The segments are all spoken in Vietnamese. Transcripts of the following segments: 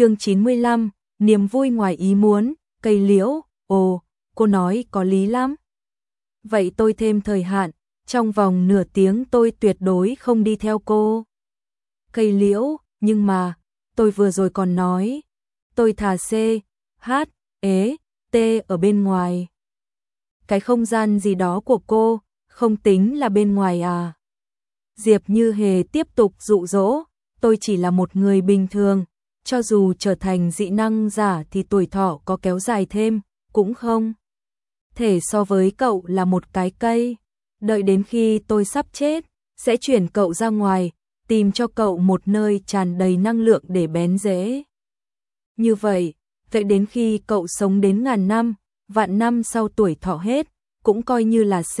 chương 95, niềm vui ngoài ý muốn, cây liễu, ồ, cô nói có lý lắm. Vậy tôi thêm thời hạn, trong vòng nửa tiếng tôi tuyệt đối không đi theo cô. Cây liễu, nhưng mà, tôi vừa rồi còn nói, tôi thả C, H, ế, T ở bên ngoài. Cái không gian gì đó của cô, không tính là bên ngoài à. Diệp Như Hề tiếp tục dụ dỗ, tôi chỉ là một người bình thường, cho dù trở thành dị năng giả thì tuổi thọ có kéo dài thêm, cũng không. Thể so với cậu là một cái cây, đợi đến khi tôi sắp chết, sẽ chuyển cậu ra ngoài, tìm cho cậu một nơi tràn đầy năng lượng để bén rễ. Như vậy, vậy đến khi cậu sống đến ngàn năm, vạn năm sau tuổi thọ hết, cũng coi như là C,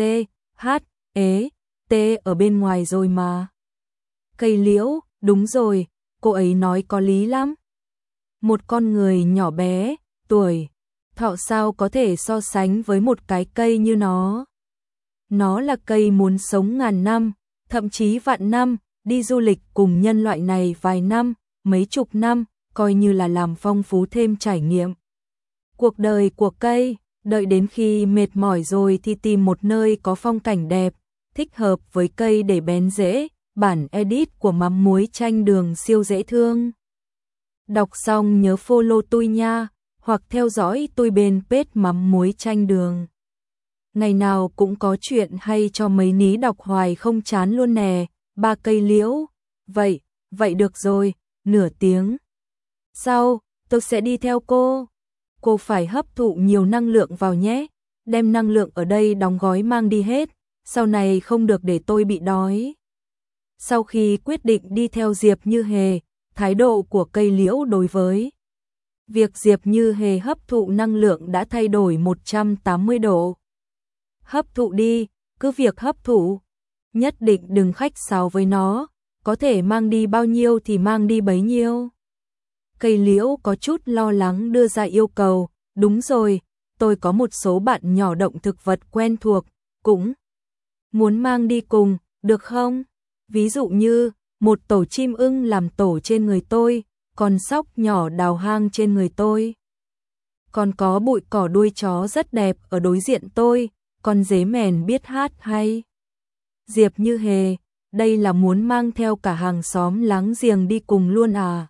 H, ế, T ở bên ngoài rồi mà. Cây liễu, đúng rồi, cô ấy nói có lý lắm. Một con người nhỏ bé, tuổi, thọ sao có thể so sánh với một cái cây như nó. Nó là cây muốn sống ngàn năm, thậm chí vạn năm, đi du lịch cùng nhân loại này vài năm, mấy chục năm, coi như là làm phong phú thêm trải nghiệm. Cuộc đời của cây, đợi đến khi mệt mỏi rồi thì tìm một nơi có phong cảnh đẹp, thích hợp với cây để bén rễ, bản edit của mắm muối chanh đường siêu dễ thương. Đọc xong nhớ follow tôi nha, hoặc theo dõi tôi bên page mắm muối chanh đường. Ngày nào cũng có chuyện hay cho mấy ní đọc hoài không chán luôn nè, ba cây liễu. Vậy, vậy được rồi, nửa tiếng. Sau, tôi sẽ đi theo cô. Cô phải hấp thụ nhiều năng lượng vào nhé, đem năng lượng ở đây đóng gói mang đi hết, sau này không được để tôi bị đói. Sau khi quyết định đi theo Diệp Như Hề, thái độ của cây liễu đối với việc Diệp Như Hề hấp thụ năng lượng đã thay đổi 180 độ. Hấp thụ đi, cứ việc hấp thụ, nhất định đừng khách sáo với nó, có thể mang đi bao nhiêu thì mang đi bấy nhiêu. Cây liễu có chút lo lắng đưa ra yêu cầu, đúng rồi, tôi có một số bạn nhỏ động thực vật quen thuộc, cũng muốn mang đi cùng, được không? Ví dụ như, một tổ chim ưng làm tổ trên người tôi, con sóc nhỏ đào hang trên người tôi. Còn có bụi cỏ đuôi chó rất đẹp ở đối diện tôi, con dế mèn biết hát hay. Diệp như hề, đây là muốn mang theo cả hàng xóm láng giềng đi cùng luôn à.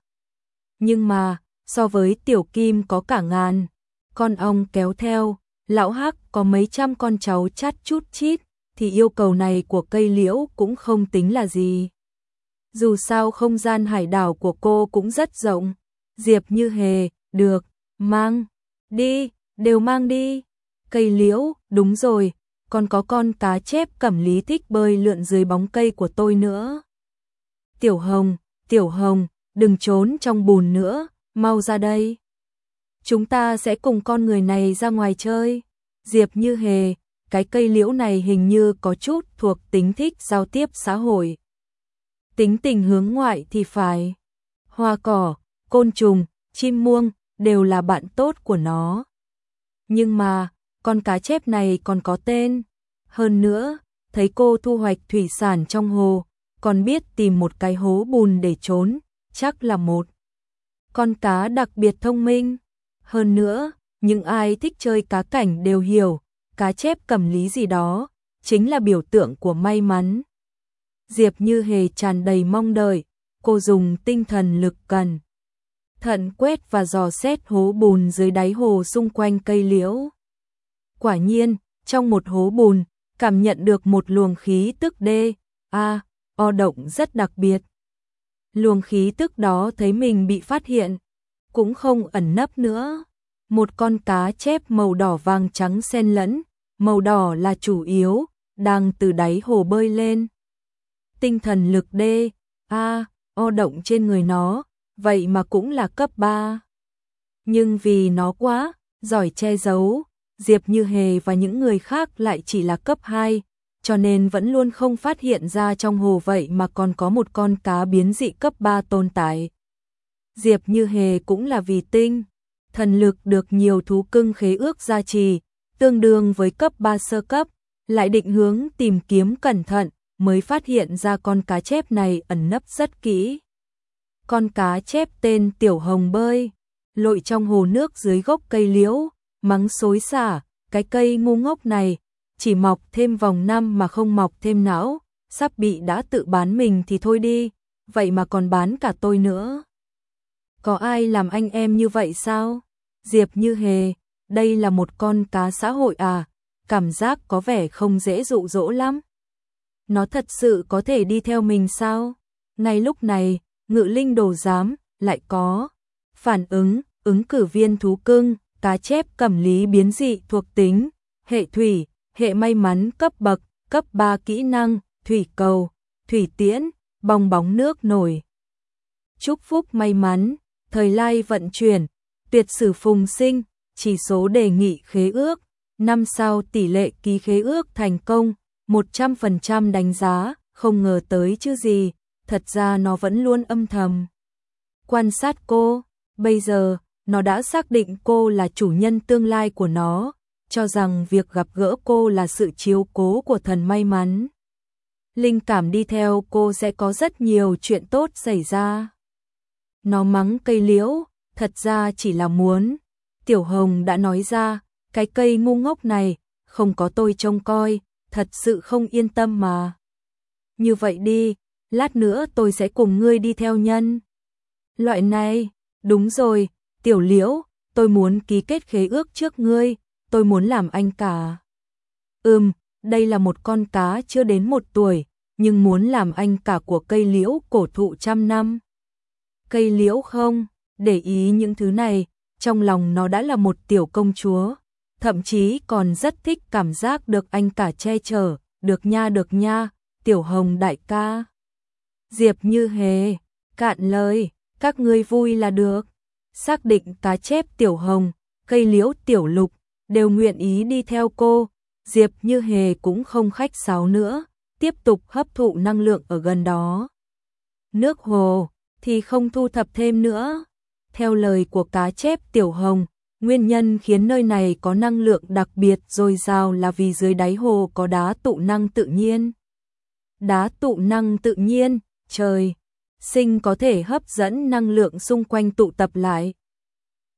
Nhưng mà, so với tiểu kim có cả ngàn, con ong kéo theo, lão hắc có mấy trăm con cháu chát chút chít, thì yêu cầu này của cây liễu cũng không tính là gì. Dù sao không gian hải đảo của cô cũng rất rộng. Diệp như hề, được, mang, đi, đều mang đi. Cây liễu, đúng rồi, còn có con cá chép cẩm lý thích bơi lượn dưới bóng cây của tôi nữa. Tiểu Hồng, Tiểu Hồng, đừng trốn trong bùn nữa, mau ra đây. Chúng ta sẽ cùng con người này ra ngoài chơi. Diệp như hề, cái cây liễu này hình như có chút thuộc tính thích giao tiếp xã hội. Tính tình hướng ngoại thì phải. Hoa cỏ, côn trùng, chim muông đều là bạn tốt của nó. Nhưng mà, con cá chép này còn có tên. Hơn nữa, thấy cô thu hoạch thủy sản trong hồ, còn biết tìm một cái hố bùn để trốn, chắc là một con cá đặc biệt thông minh. Hơn nữa, những ai thích chơi cá cảnh đều hiểu, cá chép cầm lý gì đó, chính là biểu tượng của may mắn. Diệp Như Hề tràn đầy mong đợi, cô dùng tinh thần lực cần. Thận quét và dò xét hố bùn dưới đáy hồ xung quanh cây liễu. Quả nhiên, trong một hố bùn, cảm nhận được một luồng khí tức D, A, O động rất đặc biệt. Luồng khí tức đó thấy mình bị phát hiện, cũng không ẩn nấp nữa. Một con cá chép màu đỏ vàng trắng xen lẫn, màu đỏ là chủ yếu, đang từ đáy hồ bơi lên. Tinh thần lực D, A, O động trên người nó, vậy mà cũng là cấp 3. Nhưng vì nó quá, giỏi che giấu, Diệp Như Hề và những người khác lại chỉ là cấp 2, cho nên vẫn luôn không phát hiện ra trong hồ vậy mà còn có một con cá biến dị cấp 3 tồn tại. Diệp Như Hề cũng là vì tinh, thần lực được nhiều thú cưng khế ước gia trì, tương đương với cấp 3 sơ cấp, lại định hướng tìm kiếm cẩn thận, mới phát hiện ra con cá chép này ẩn nấp rất kỹ. con cá chép tên Tiểu Hồng bơi, lội trong hồ nước dưới gốc cây liễu, mắng xối xả, cái cây ngu ngốc này, chỉ mọc thêm vòng năm mà không mọc thêm não, sắp bị đã tự bán mình thì thôi đi, vậy mà còn bán cả tôi nữa. Có ai làm anh em như vậy sao? Diệp như hề, đây là một con cá xã hội à, cảm giác có vẻ không dễ dụ dỗ lắm. Nó thật sự có thể đi theo mình sao? Ngay lúc này, ngự linh đồ giám, lại có. Phản ứng, ứng cử viên thú cưng, cá chép cẩm lý biến dị thuộc tính, hệ thủy, hệ may mắn cấp bậc, cấp 3 kỹ năng, thủy cầu, thủy tiễn, bong bóng nước nổi. Chúc phúc may mắn, thời lai vận chuyển, tuyệt sử phùng sinh, chỉ số đề nghị khế ước, năm sau tỷ lệ ký khế ước thành công, 100% đánh giá, không ngờ tới chứ gì, thật ra nó vẫn luôn âm thầm. Quan sát cô, bây giờ, nó đã xác định cô là chủ nhân tương lai của nó, cho rằng việc gặp gỡ cô là sự chiếu cố của thần may mắn. Linh cảm đi theo cô sẽ có rất nhiều chuyện tốt xảy ra. Nó mắng cây liễu, thật ra chỉ là muốn. Tiểu Hồng đã nói ra, cái cây ngu ngốc này, không có tôi trông coi, thật sự không yên tâm mà. Như vậy đi, lát nữa tôi sẽ cùng ngươi đi theo nhân. Loại này, đúng rồi, tiểu liễu, tôi muốn ký kết khế ước trước ngươi, tôi muốn làm anh cả. Ừm, đây là một con cá chưa đến một tuổi, nhưng muốn làm anh cả của cây liễu cổ thụ trăm năm. Cây liễu không, để ý những thứ này, trong lòng nó đã là một tiểu công chúa, thậm chí còn rất thích cảm giác được anh cả che chở, được nha được nha, tiểu hồng đại ca. Diệp như hề, cạn lời, các ngươi vui là được. Xác định cá chép tiểu hồng, cây liễu tiểu lục, đều nguyện ý đi theo cô, Diệp như hề cũng không khách sáo nữa, tiếp tục hấp thụ năng lượng ở gần đó. Nước hồ thì không thu thập thêm nữa. Theo lời của cá chép tiểu hồng, nguyên nhân khiến nơi này có năng lượng đặc biệt dồi dào là vì dưới đáy hồ có đá tụ năng tự nhiên. Đá tụ năng tự nhiên, trời, sinh có thể hấp dẫn năng lượng xung quanh tụ tập lại.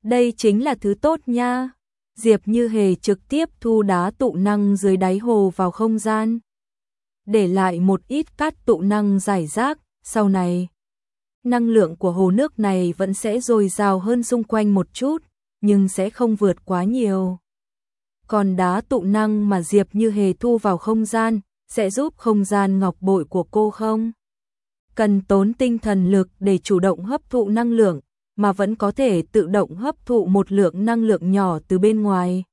Đây chính là thứ tốt nha. Diệp Như Hề trực tiếp thu đá tụ năng dưới đáy hồ vào không gian. Để lại một ít cát tụ năng giải rác, sau này. Năng lượng của hồ nước này vẫn sẽ dồi dào hơn xung quanh một chút, nhưng sẽ không vượt quá nhiều. Còn đá tụ năng mà Diệp Như Hề thu vào không gian, sẽ giúp không gian ngọc bội của cô không? Cần tốn tinh thần lực để chủ động hấp thụ năng lượng, mà vẫn có thể tự động hấp thụ một lượng năng lượng nhỏ từ bên ngoài.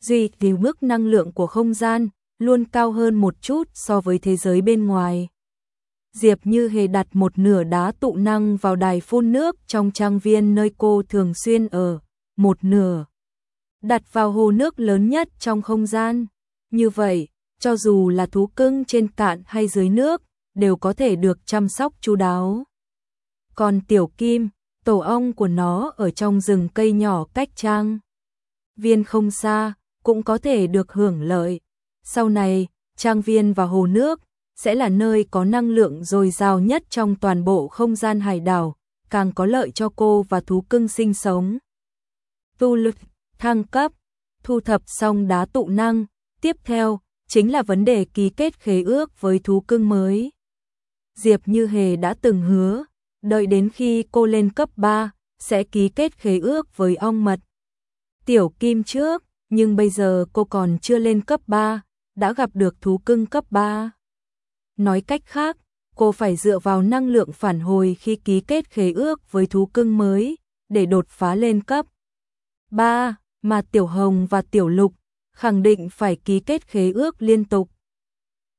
Duy vì mức năng lượng của không gian luôn cao hơn một chút so với thế giới bên ngoài. Diệp Như hề đặt một nửa đá tụ năng vào đài phun nước trong trang viên nơi cô thường xuyên ở, một nửa đặt vào hồ nước lớn nhất trong không gian. Như vậy, cho dù là thú cưng trên cạn hay dưới nước, đều có thể được chăm sóc chu đáo. Còn tiểu kim, tổ ong của nó ở trong rừng cây nhỏ cách trang. Viên không xa, cũng có thể được hưởng lợi. Sau này, trang viên và hồ nước sẽ là nơi có năng lượng dồi dào nhất trong toàn bộ không gian hải đảo, càng có lợi cho cô và thú cưng sinh sống. Tu lực, thăng cấp, thu thập xong đá tụ năng, tiếp theo chính là vấn đề ký kết khế ước với thú cưng mới. Diệp Như Hề đã từng hứa, đợi đến khi cô lên cấp 3, sẽ ký kết khế ước với ong mật. Tiểu Kim trước, nhưng bây giờ cô còn chưa lên cấp 3, đã gặp được thú cưng cấp 3. Nói cách khác, cô phải dựa vào năng lượng phản hồi khi ký kết khế ước với thú cưng mới, để đột phá lên cấp 3, mà Tiểu Hồng và Tiểu Lục khẳng định phải ký kết khế ước liên tục.